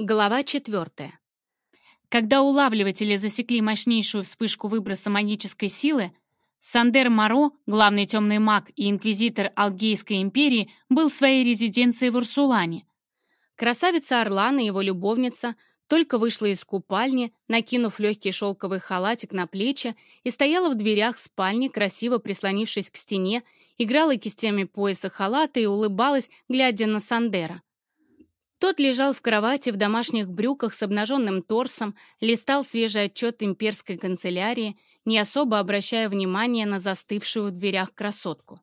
Глава четвертая. Когда улавливатели засекли мощнейшую вспышку выброса магической силы, Сандер Моро, главный темный маг и инквизитор Алгейской империи, был в своей резиденции в Урсулане. Красавица Орлана, его любовница, только вышла из купальни, накинув легкий шелковый халатик на плечи и стояла в дверях спальни, красиво прислонившись к стене, играла кистями пояса халата и улыбалась, глядя на Сандера. Тот лежал в кровати в домашних брюках с обнаженным торсом, листал свежий отчет имперской канцелярии, не особо обращая внимания на застывшую в дверях красотку.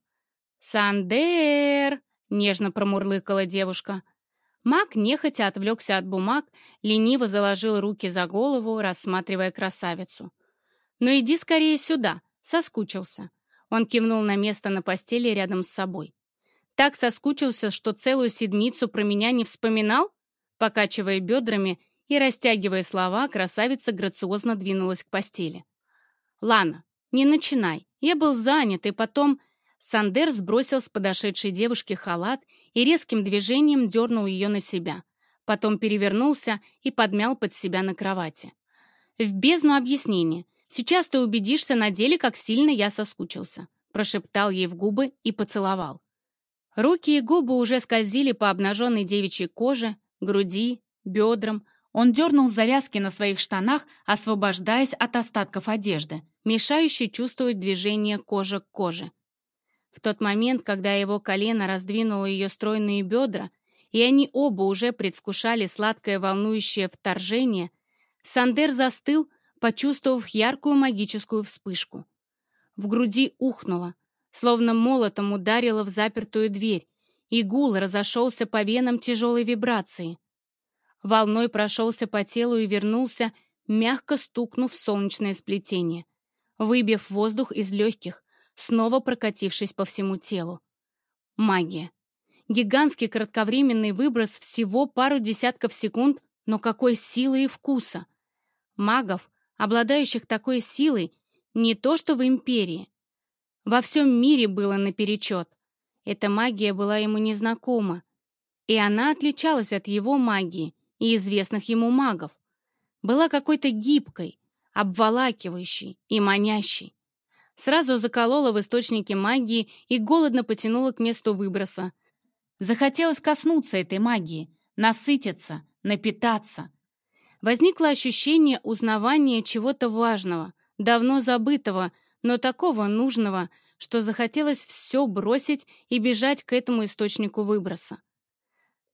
«Сандер!» — нежно промурлыкала девушка. Маг нехотя отвлекся от бумаг, лениво заложил руки за голову, рассматривая красавицу. «Ну иди скорее сюда!» — соскучился. Он кивнул на место на постели рядом с собой. Так соскучился, что целую седмицу про меня не вспоминал? Покачивая бедрами и растягивая слова, красавица грациозно двинулась к постели. «Лана, не начинай. Я был занят, и потом...» Сандер сбросил с подошедшей девушки халат и резким движением дернул ее на себя. Потом перевернулся и подмял под себя на кровати. «В бездну объяснения. Сейчас ты убедишься на деле, как сильно я соскучился», прошептал ей в губы и поцеловал. Руки и губы уже скользили по обнаженной девичьей коже, груди, бедрам. Он дернул завязки на своих штанах, освобождаясь от остатков одежды, мешающей чувствовать движение кожи к коже. В тот момент, когда его колено раздвинуло ее стройные бедра, и они оба уже предвкушали сладкое волнующее вторжение, Сандер застыл, почувствовав яркую магическую вспышку. В груди ухнуло — словно молотом ударило в запертую дверь, и гул разошелся по венам тяжелой вибрации. Волной прошелся по телу и вернулся, мягко стукнув солнечное сплетение, выбив воздух из легких, снова прокатившись по всему телу. Магия. Гигантский кратковременный выброс всего пару десятков секунд, но какой силы и вкуса! Магов, обладающих такой силой, не то что в Империи, во всем мире было наперечет. Эта магия была ему незнакома, и она отличалась от его магии и известных ему магов. Была какой-то гибкой, обволакивающей и манящей. Сразу заколола в источнике магии и голодно потянула к месту выброса. Захотелось коснуться этой магии, насытиться, напитаться. Возникло ощущение узнавания чего-то важного, давно забытого, но такого нужного, что захотелось все бросить и бежать к этому источнику выброса.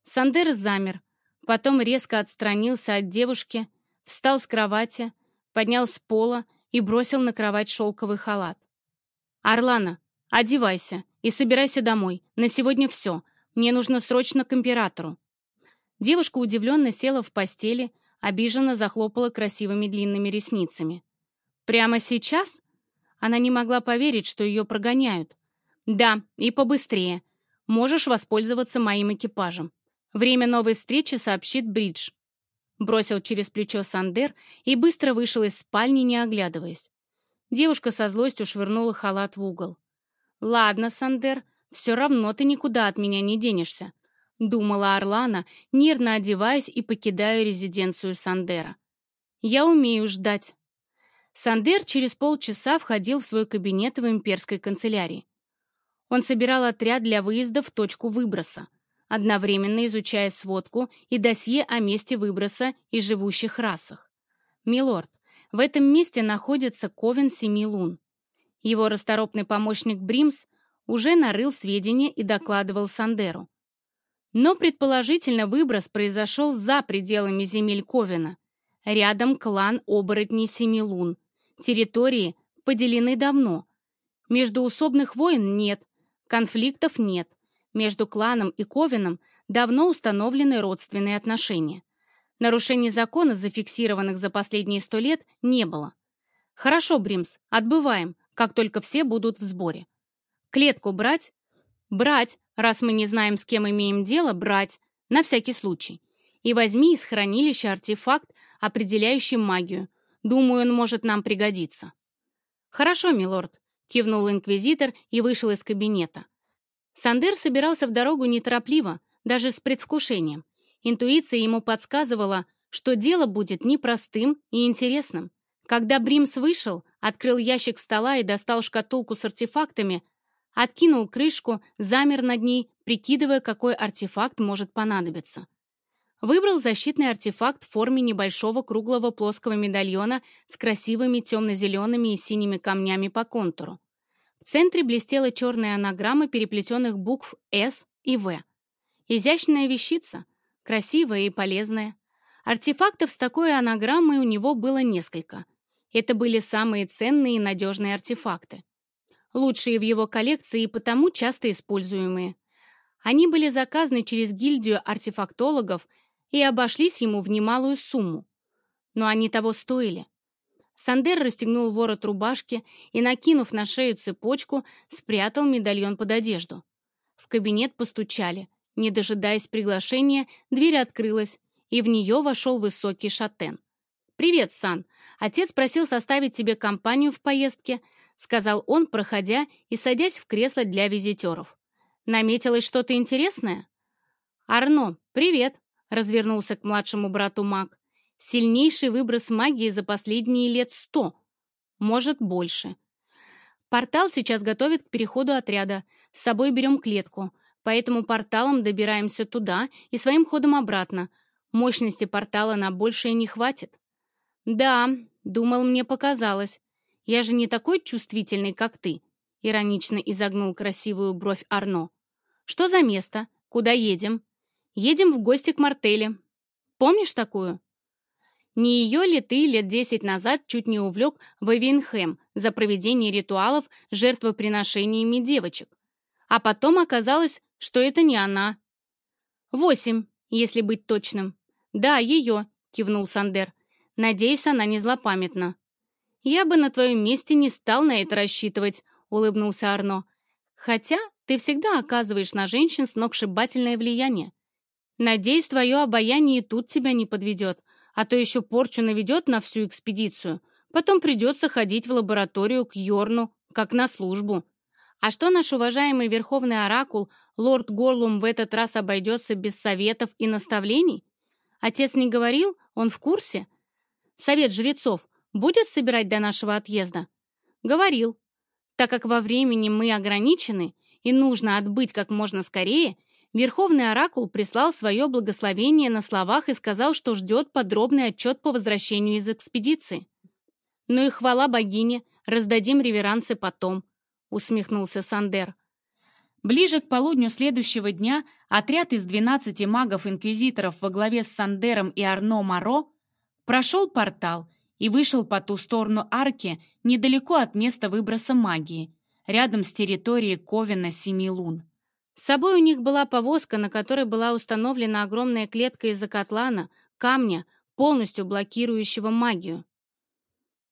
Сандер замер, потом резко отстранился от девушки, встал с кровати, поднял с пола и бросил на кровать шелковый халат. «Орлана, одевайся и собирайся домой. На сегодня все. Мне нужно срочно к императору». Девушка удивленно села в постели, обиженно захлопала красивыми длинными ресницами. «Прямо сейчас?» Она не могла поверить, что ее прогоняют. «Да, и побыстрее. Можешь воспользоваться моим экипажем. Время новой встречи сообщит Бридж». Бросил через плечо Сандер и быстро вышел из спальни, не оглядываясь. Девушка со злостью швырнула халат в угол. «Ладно, Сандер, все равно ты никуда от меня не денешься», думала Орлана, нервно одеваясь и покидая резиденцию Сандера. «Я умею ждать». Сандер через полчаса входил в свой кабинет в имперской канцелярии. Он собирал отряд для выезда в точку выброса, одновременно изучая сводку и досье о месте выброса и живущих расах. «Милорд, в этом месте находится Ковен Семи Лун. Его расторопный помощник Бримс уже нарыл сведения и докладывал Сандеру. Но, предположительно, выброс произошел за пределами земель Ковена. Рядом клан оборотней Семи Лун, Территории поделены давно. Междуусобных войн нет, конфликтов нет. Между кланом и Ковином давно установлены родственные отношения. Нарушений закона, зафиксированных за последние сто лет, не было. Хорошо, Бримс, отбываем, как только все будут в сборе. Клетку брать? Брать, раз мы не знаем, с кем имеем дело, брать, на всякий случай. И возьми из хранилища артефакт, определяющий магию – Думаю, он может нам пригодиться». «Хорошо, милорд», — кивнул инквизитор и вышел из кабинета. Сандер собирался в дорогу неторопливо, даже с предвкушением. Интуиция ему подсказывала, что дело будет непростым и интересным. Когда Бримс вышел, открыл ящик стола и достал шкатулку с артефактами, откинул крышку, замер над ней, прикидывая, какой артефакт может понадобиться. Выбрал защитный артефакт в форме небольшого круглого плоского медальона с красивыми темно-зелеными и синими камнями по контуру. В центре блестела черная анаграмма переплетенных букв «С» и «В». Изящная вещица, красивая и полезная. Артефактов с такой анаграммой у него было несколько. Это были самые ценные и надежные артефакты. Лучшие в его коллекции и потому часто используемые. Они были заказаны через гильдию артефактологов и обошлись ему в немалую сумму. Но они того стоили. Сандер расстегнул ворот рубашки и, накинув на шею цепочку, спрятал медальон под одежду. В кабинет постучали. Не дожидаясь приглашения, дверь открылась, и в нее вошел высокий шатен. «Привет, Сан. Отец просил составить тебе компанию в поездке», сказал он, проходя и садясь в кресло для визитеров. «Наметилось что-то интересное?» «Арно, привет!» Развернулся к младшему брату маг. Сильнейший выброс магии за последние лет сто. Может, больше. Портал сейчас готовит к переходу отряда. С собой берем клетку. Поэтому порталом добираемся туда и своим ходом обратно. Мощности портала на большее не хватит. Да, думал, мне показалось. Я же не такой чувствительный, как ты. Иронично изогнул красивую бровь Арно. Что за место? Куда едем? Едем в гости к Мартеле. Помнишь такую? Не ее ли ты лет десять назад чуть не увлек в Эвинхэм за проведение ритуалов жертвоприношениями девочек? А потом оказалось, что это не она. Восемь, если быть точным. Да, ее, кивнул Сандер. Надеюсь, она не злопамятна. Я бы на твоем месте не стал на это рассчитывать, улыбнулся Арно. Хотя ты всегда оказываешь на женщин сногсшибательное влияние. Надеюсь, твое обаяние тут тебя не подведет, а то еще порчу наведет на всю экспедицию. Потом придется ходить в лабораторию к Йорну, как на службу. А что наш уважаемый верховный оракул, лорд Горлум, в этот раз обойдется без советов и наставлений? Отец не говорил? Он в курсе? Совет жрецов будет собирать до нашего отъезда? Говорил. Так как во времени мы ограничены и нужно отбыть как можно скорее, Верховный Оракул прислал свое благословение на словах и сказал, что ждет подробный отчет по возвращению из экспедиции. «Ну и хвала богине, раздадим реверансы потом», — усмехнулся Сандер. Ближе к полудню следующего дня отряд из 12 магов-инквизиторов во главе с Сандером и Арно Маро прошел портал и вышел по ту сторону арки недалеко от места выброса магии, рядом с территорией Ковина Семи Лун. С собой у них была повозка, на которой была установлена огромная клетка из-за котлана, камня, полностью блокирующего магию.